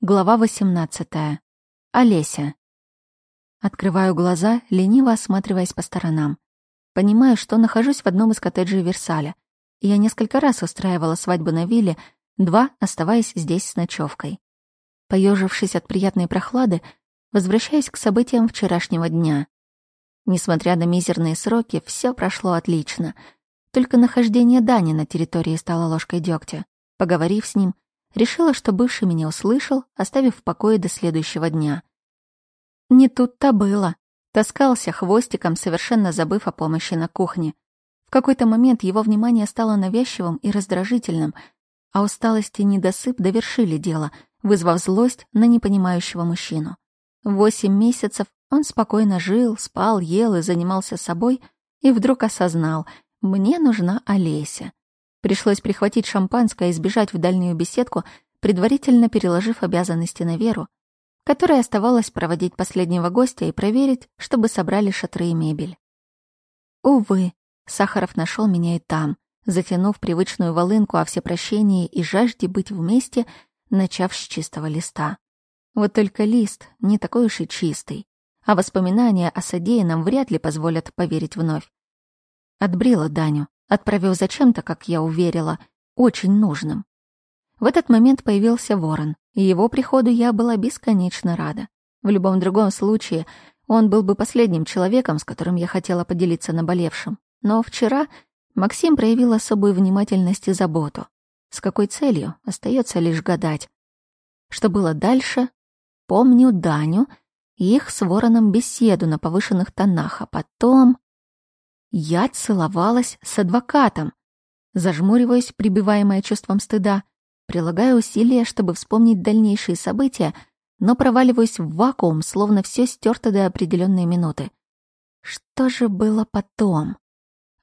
Глава 18. Олеся. Открываю глаза, лениво осматриваясь по сторонам. Понимаю, что нахожусь в одном из коттеджей Версаля. Я несколько раз устраивала свадьбу на вилле, два оставаясь здесь с ночевкой. Поежившись от приятной прохлады, возвращаюсь к событиям вчерашнего дня. Несмотря на мизерные сроки, все прошло отлично. Только нахождение Дани на территории стало ложкой дегтя. Поговорив с ним, Решила, что бывший меня услышал, оставив в покое до следующего дня. Не тут-то было. Таскался хвостиком, совершенно забыв о помощи на кухне. В какой-то момент его внимание стало навязчивым и раздражительным, а усталость и недосып довершили дело, вызвав злость на непонимающего мужчину. Восемь месяцев он спокойно жил, спал, ел и занимался собой, и вдруг осознал — мне нужна Олеся. Пришлось прихватить шампанское и сбежать в дальнюю беседку, предварительно переложив обязанности на Веру, которая оставалась проводить последнего гостя и проверить, чтобы собрали шатры и мебель. Увы, Сахаров нашел меня и там, затянув привычную волынку о всепрощении и жажде быть вместе, начав с чистого листа. Вот только лист не такой уж и чистый, а воспоминания о содеянном вряд ли позволят поверить вновь. Отбрила Даню, отправив зачем-то, как я уверила, очень нужным. В этот момент появился ворон, и его приходу я была бесконечно рада. В любом другом случае он был бы последним человеком, с которым я хотела поделиться наболевшим. Но вчера Максим проявил особую внимательность и заботу. С какой целью, остается лишь гадать. Что было дальше? Помню Даню и их с вороном беседу на повышенных тонах, а потом... Я целовалась с адвокатом. Зажмуриваюсь, прибиваемая чувством стыда, прилагаю усилия, чтобы вспомнить дальнейшие события, но проваливаюсь в вакуум, словно все стерто до определенной минуты. Что же было потом?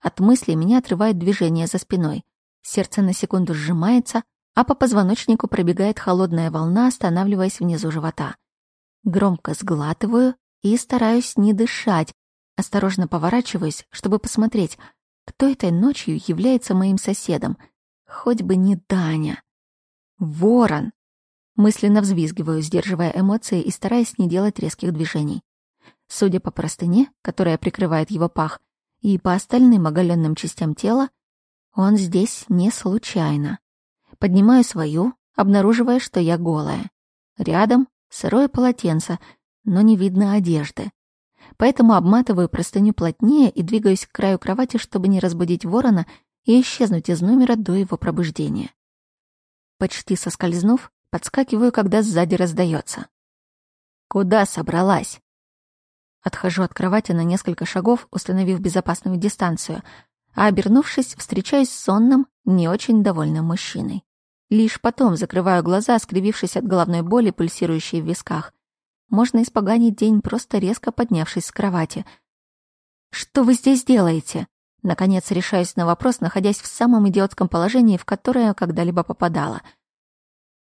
От мысли меня отрывает движение за спиной. Сердце на секунду сжимается, а по позвоночнику пробегает холодная волна, останавливаясь внизу живота. Громко сглатываю и стараюсь не дышать, Осторожно поворачиваюсь, чтобы посмотреть, кто этой ночью является моим соседом. Хоть бы не Даня. Ворон! Мысленно взвизгиваю, сдерживая эмоции и стараясь не делать резких движений. Судя по простыне, которая прикрывает его пах, и по остальным оголенным частям тела, он здесь не случайно. Поднимаю свою, обнаруживая, что я голая. Рядом сырое полотенце, но не видно одежды поэтому обматываю простыню плотнее и двигаюсь к краю кровати, чтобы не разбудить ворона и исчезнуть из номера до его пробуждения. Почти соскользнув, подскакиваю, когда сзади раздается. «Куда собралась?» Отхожу от кровати на несколько шагов, установив безопасную дистанцию, а, обернувшись, встречаюсь с сонным, не очень довольным мужчиной. Лишь потом закрываю глаза, скривившись от головной боли, пульсирующей в висках. Можно испоганить день, просто резко поднявшись с кровати. «Что вы здесь делаете?» Наконец решаюсь на вопрос, находясь в самом идиотском положении, в которое когда-либо попадала.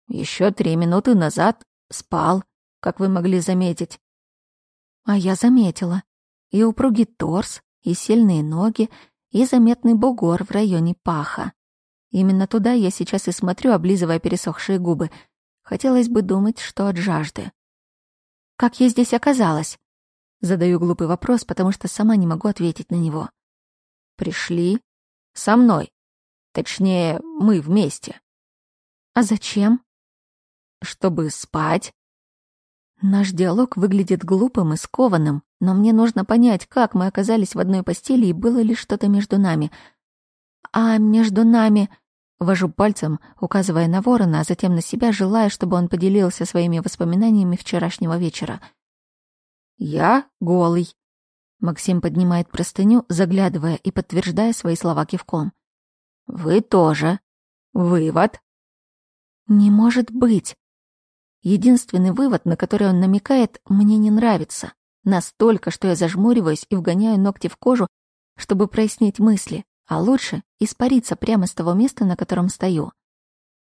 Еще три минуты назад спал, как вы могли заметить. А я заметила. И упругий торс, и сильные ноги, и заметный бугор в районе паха. Именно туда я сейчас и смотрю, облизывая пересохшие губы. Хотелось бы думать, что от жажды. Как я здесь оказалась? Задаю глупый вопрос, потому что сама не могу ответить на него. Пришли со мной. Точнее, мы вместе. А зачем? Чтобы спать. Наш диалог выглядит глупым и скованным, но мне нужно понять, как мы оказались в одной постели и было ли что-то между нами. А между нами... Вожу пальцем, указывая на ворона, а затем на себя, желая, чтобы он поделился своими воспоминаниями вчерашнего вечера. «Я голый». Максим поднимает простыню, заглядывая и подтверждая свои слова кивком. «Вы тоже. Вывод?» «Не может быть». Единственный вывод, на который он намекает, мне не нравится. Настолько, что я зажмуриваюсь и вгоняю ногти в кожу, чтобы прояснить мысли а лучше испариться прямо с того места, на котором стою.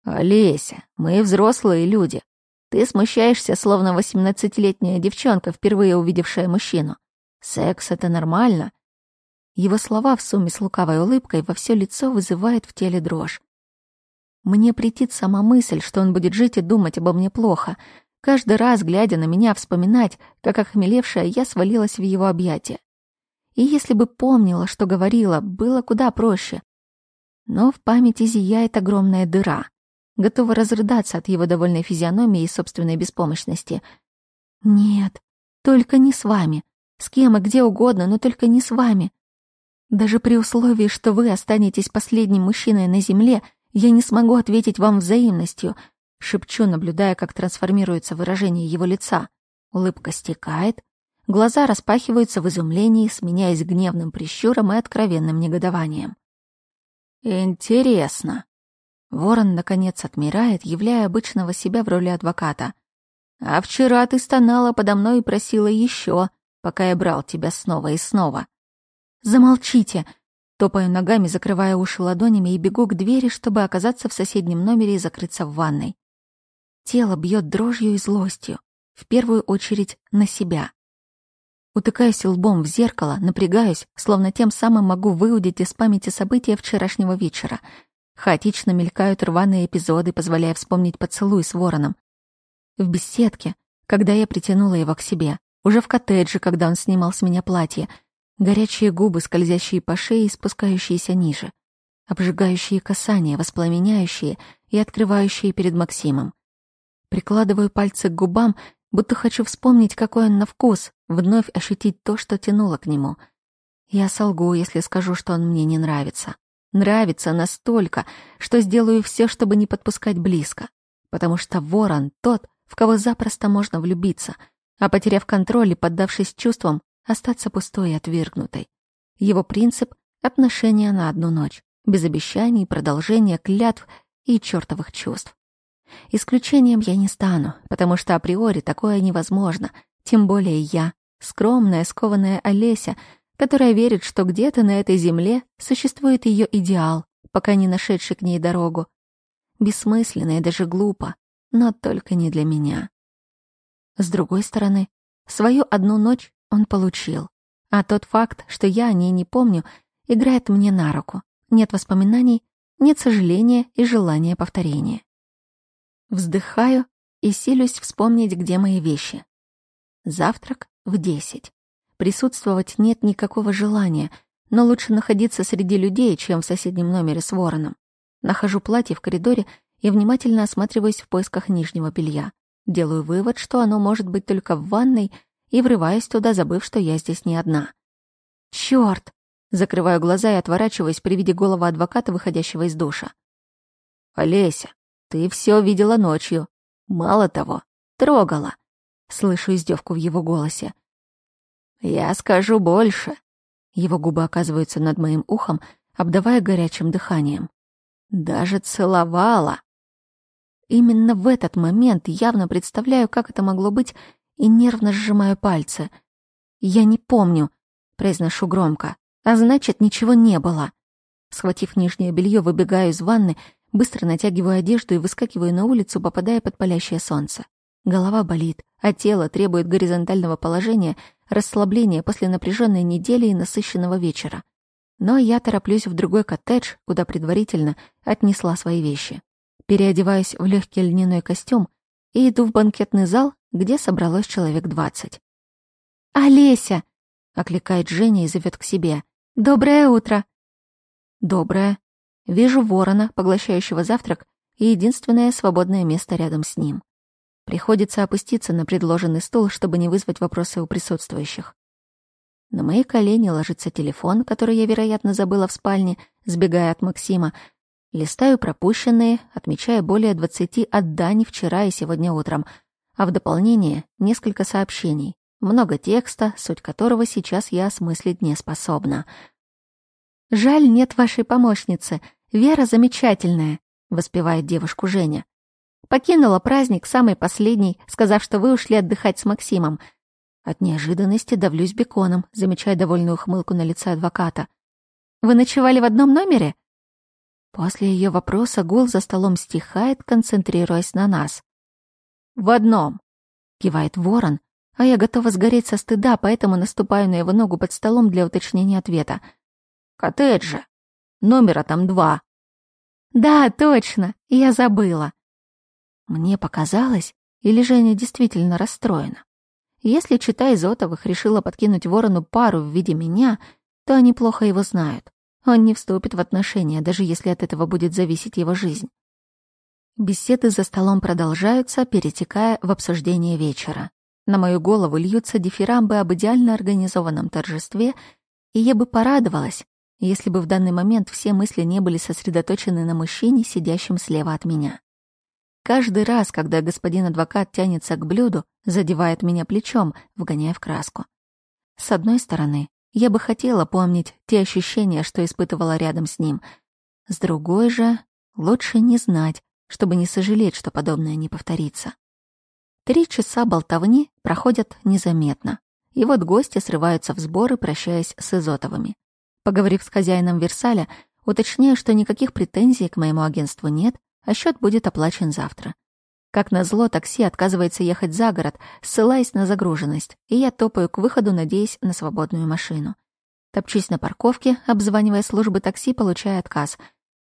«Олеся, мы взрослые люди. Ты смущаешься, словно восемнадцатилетняя девчонка, впервые увидевшая мужчину. Секс — это нормально». Его слова в сумме с лукавой улыбкой во все лицо вызывают в теле дрожь. Мне претит сама мысль, что он будет жить и думать обо мне плохо. Каждый раз, глядя на меня, вспоминать, как охмелевшая я свалилась в его объятия. И если бы помнила, что говорила, было куда проще. Но в памяти зияет огромная дыра. Готова разрыдаться от его довольной физиономии и собственной беспомощности. «Нет, только не с вами. С кем и где угодно, но только не с вами. Даже при условии, что вы останетесь последним мужчиной на земле, я не смогу ответить вам взаимностью», — шепчу, наблюдая, как трансформируется выражение его лица. Улыбка стекает, глаза распахиваются в изумлении, сменяясь гневным прищуром и откровенным негодованием. «Интересно». Ворон, наконец, отмирает, являя обычного себя в роли адвоката. «А вчера ты стонала подо мной и просила еще, пока я брал тебя снова и снова». «Замолчите!» Топаю ногами, закрывая уши ладонями и бегу к двери, чтобы оказаться в соседнем номере и закрыться в ванной. Тело бьет дрожью и злостью, в первую очередь на себя. Утыкаюсь лбом в зеркало, напрягаюсь, словно тем самым могу выудить из памяти события вчерашнего вечера. Хаотично мелькают рваные эпизоды, позволяя вспомнить поцелуй с вороном. В беседке, когда я притянула его к себе, уже в коттедже, когда он снимал с меня платье, горячие губы, скользящие по шее и спускающиеся ниже, обжигающие касания, воспламеняющие и открывающие перед Максимом. Прикладываю пальцы к губам будто хочу вспомнить, какой он на вкус, вновь ощутить то, что тянуло к нему. Я солгу, если скажу, что он мне не нравится. Нравится настолько, что сделаю все, чтобы не подпускать близко. Потому что ворон тот, в кого запросто можно влюбиться, а потеряв контроль и поддавшись чувствам, остаться пустой и отвергнутой. Его принцип — отношения на одну ночь, без обещаний, продолжения, клятв и чертовых чувств. Исключением я не стану, потому что априори такое невозможно, тем более я, скромная, скованная Олеся, которая верит, что где-то на этой земле существует ее идеал, пока не нашедший к ней дорогу. Бессмысленно и даже глупо, но только не для меня. С другой стороны, свою одну ночь он получил, а тот факт, что я о ней не помню, играет мне на руку. Нет воспоминаний, нет сожаления и желания повторения. Вздыхаю и силюсь вспомнить, где мои вещи. Завтрак в десять. Присутствовать нет никакого желания, но лучше находиться среди людей, чем в соседнем номере с вороном. Нахожу платье в коридоре и внимательно осматриваюсь в поисках нижнего белья. Делаю вывод, что оно может быть только в ванной, и врываюсь туда, забыв, что я здесь не одна. Чёрт! Закрываю глаза и отворачиваюсь при виде голого адвоката, выходящего из душа. «Олеся, ты все видела ночью. Мало того, трогала. Слышу издевку в его голосе. Я скажу больше. Его губы оказываются над моим ухом, обдавая горячим дыханием. Даже целовала. Именно в этот момент явно представляю, как это могло быть, и нервно сжимаю пальцы. «Я не помню», — произношу громко, «а значит, ничего не было». Схватив нижнее белье, выбегаю из ванны Быстро натягиваю одежду и выскакиваю на улицу, попадая под палящее солнце. Голова болит, а тело требует горизонтального положения, расслабления после напряженной недели и насыщенного вечера. Но я тороплюсь в другой коттедж, куда предварительно отнесла свои вещи. Переодеваюсь в легкий льняной костюм и иду в банкетный зал, где собралось человек двадцать. «Олеся!» — окликает Женя и зовет к себе. «Доброе утро!» «Доброе!» Вижу ворона, поглощающего завтрак, и единственное свободное место рядом с ним. Приходится опуститься на предложенный стул, чтобы не вызвать вопросы у присутствующих. На мои колени ложится телефон, который я, вероятно, забыла в спальне, сбегая от Максима. Листаю пропущенные, отмечая более двадцати от Дани вчера и сегодня утром, а в дополнение несколько сообщений. Много текста, суть которого сейчас я осмыслить не способна. «Жаль, нет вашей помощницы», Вера замечательная, воспевает девушку Женя. Покинула праздник самый последний, сказав, что вы ушли отдыхать с Максимом. От неожиданности давлюсь беконом, замечая довольную ухмылку на лице адвоката. Вы ночевали в одном номере? После ее вопроса гул за столом стихает, концентрируясь на нас. «В одном», — кивает ворон, а я готова сгореть со стыда, поэтому наступаю на его ногу под столом для уточнения ответа. «Коттедж же. Номера там два. Да, точно, я забыла. Мне показалось, или же Женя действительно расстроена. Если, читая Зотовых, решила подкинуть ворону пару в виде меня, то они плохо его знают. Он не вступит в отношения, даже если от этого будет зависеть его жизнь. Беседы за столом продолжаются, перетекая в обсуждение вечера. На мою голову льются дифирамбы об идеально организованном торжестве, и я бы порадовалась, если бы в данный момент все мысли не были сосредоточены на мужчине, сидящем слева от меня. Каждый раз, когда господин адвокат тянется к блюду, задевает меня плечом, вгоняя в краску. С одной стороны, я бы хотела помнить те ощущения, что испытывала рядом с ним. С другой же, лучше не знать, чтобы не сожалеть, что подобное не повторится. Три часа болтовни проходят незаметно. И вот гости срываются в сборы, прощаясь с Изотовыми. Поговорив с хозяином Версаля, уточняю, что никаких претензий к моему агентству нет, а счет будет оплачен завтра. Как назло, такси отказывается ехать за город, ссылаясь на загруженность, и я топаю к выходу, надеясь на свободную машину. Топчусь на парковке, обзванивая службы такси, получая отказ.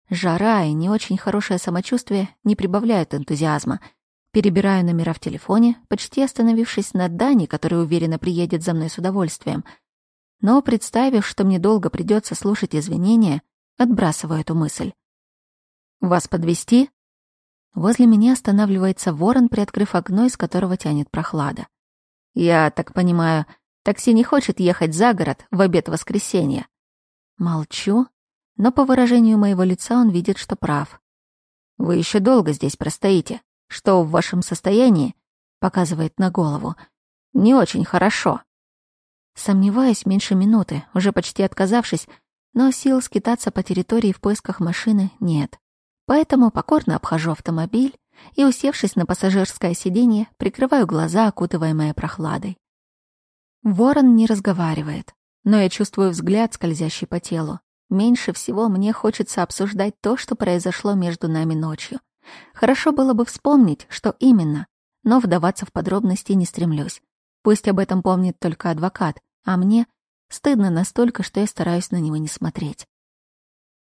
Жара и не очень хорошее самочувствие не прибавляют энтузиазма — Перебираю номера в телефоне, почти остановившись на Дани, который уверенно приедет за мной с удовольствием. Но, представив, что мне долго придется слушать извинения, отбрасываю эту мысль. «Вас подвести? Возле меня останавливается ворон, приоткрыв окно, из которого тянет прохлада. «Я так понимаю, такси не хочет ехать за город в обед воскресенья?» Молчу, но по выражению моего лица он видит, что прав. «Вы еще долго здесь простоите?» что в вашем состоянии, показывает на голову, не очень хорошо. Сомневаюсь меньше минуты, уже почти отказавшись, но сил скитаться по территории в поисках машины нет. Поэтому покорно обхожу автомобиль и, усевшись на пассажирское сиденье, прикрываю глаза, окутываемые прохладой. Ворон не разговаривает, но я чувствую взгляд, скользящий по телу. Меньше всего мне хочется обсуждать то, что произошло между нами ночью. Хорошо было бы вспомнить, что именно, но вдаваться в подробности не стремлюсь. Пусть об этом помнит только адвокат, а мне стыдно настолько, что я стараюсь на него не смотреть.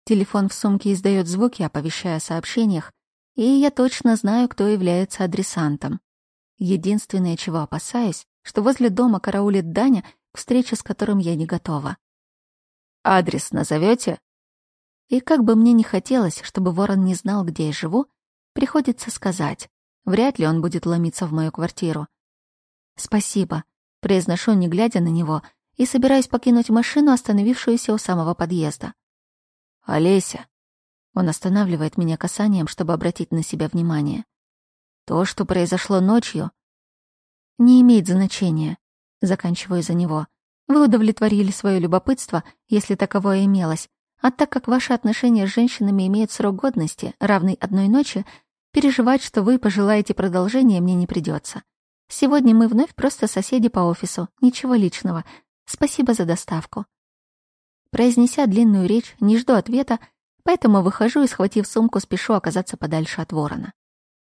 Телефон в сумке издает звуки, оповещая о сообщениях, и я точно знаю, кто является адресантом. Единственное, чего опасаюсь, что возле дома караулит Даня, к встрече с которым я не готова. «Адрес назовете? И как бы мне не хотелось, чтобы Ворон не знал, где я живу, Приходится сказать. Вряд ли он будет ломиться в мою квартиру. «Спасибо», — произношу, не глядя на него, и собираюсь покинуть машину, остановившуюся у самого подъезда. «Олеся». Он останавливает меня касанием, чтобы обратить на себя внимание. «То, что произошло ночью...» «Не имеет значения», — заканчиваю за него. «Вы удовлетворили свое любопытство, если таковое имелось, а так как ваши отношения с женщинами имеют срок годности, равный одной ночи, Переживать, что вы пожелаете продолжения, мне не придется. Сегодня мы вновь просто соседи по офису, ничего личного. Спасибо за доставку. Произнеся длинную речь, не жду ответа, поэтому выхожу и, схватив сумку, спешу оказаться подальше от ворона.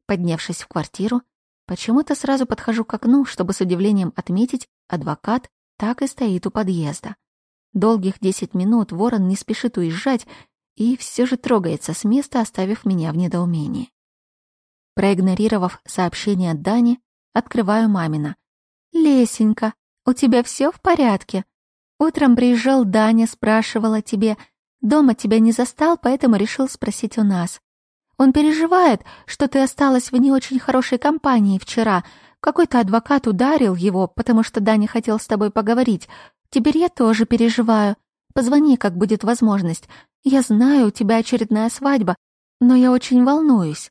Поднявшись в квартиру, почему-то сразу подхожу к окну, чтобы с удивлением отметить, адвокат так и стоит у подъезда. Долгих десять минут ворон не спешит уезжать и все же трогается с места, оставив меня в недоумении. Проигнорировав сообщение от Дани, открываю мамина. «Лесенька, у тебя все в порядке? Утром приезжал Даня, спрашивал о тебе. Дома тебя не застал, поэтому решил спросить у нас. Он переживает, что ты осталась в не очень хорошей компании вчера. Какой-то адвокат ударил его, потому что Даня хотел с тобой поговорить. Теперь я тоже переживаю. Позвони, как будет возможность. Я знаю, у тебя очередная свадьба, но я очень волнуюсь.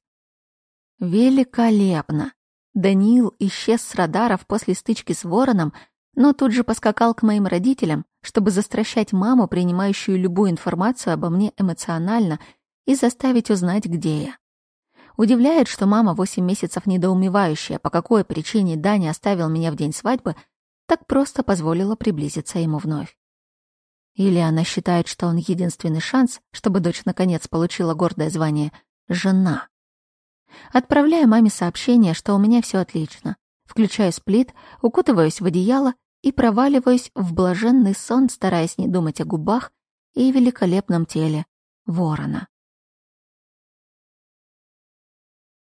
Великолепно! Даниил исчез с радаров после стычки с вороном, но тут же поскакал к моим родителям, чтобы застращать маму, принимающую любую информацию обо мне эмоционально, и заставить узнать, где я. Удивляет, что мама, восемь месяцев недоумевающая, по какой причине Даня оставил меня в день свадьбы, так просто позволила приблизиться ему вновь. Или она считает, что он единственный шанс, чтобы дочь наконец получила гордое звание «жена». Отправляю маме сообщение, что у меня все отлично. Включаю сплит, укутываюсь в одеяло и проваливаюсь в блаженный сон, стараясь не думать о губах и великолепном теле ворона.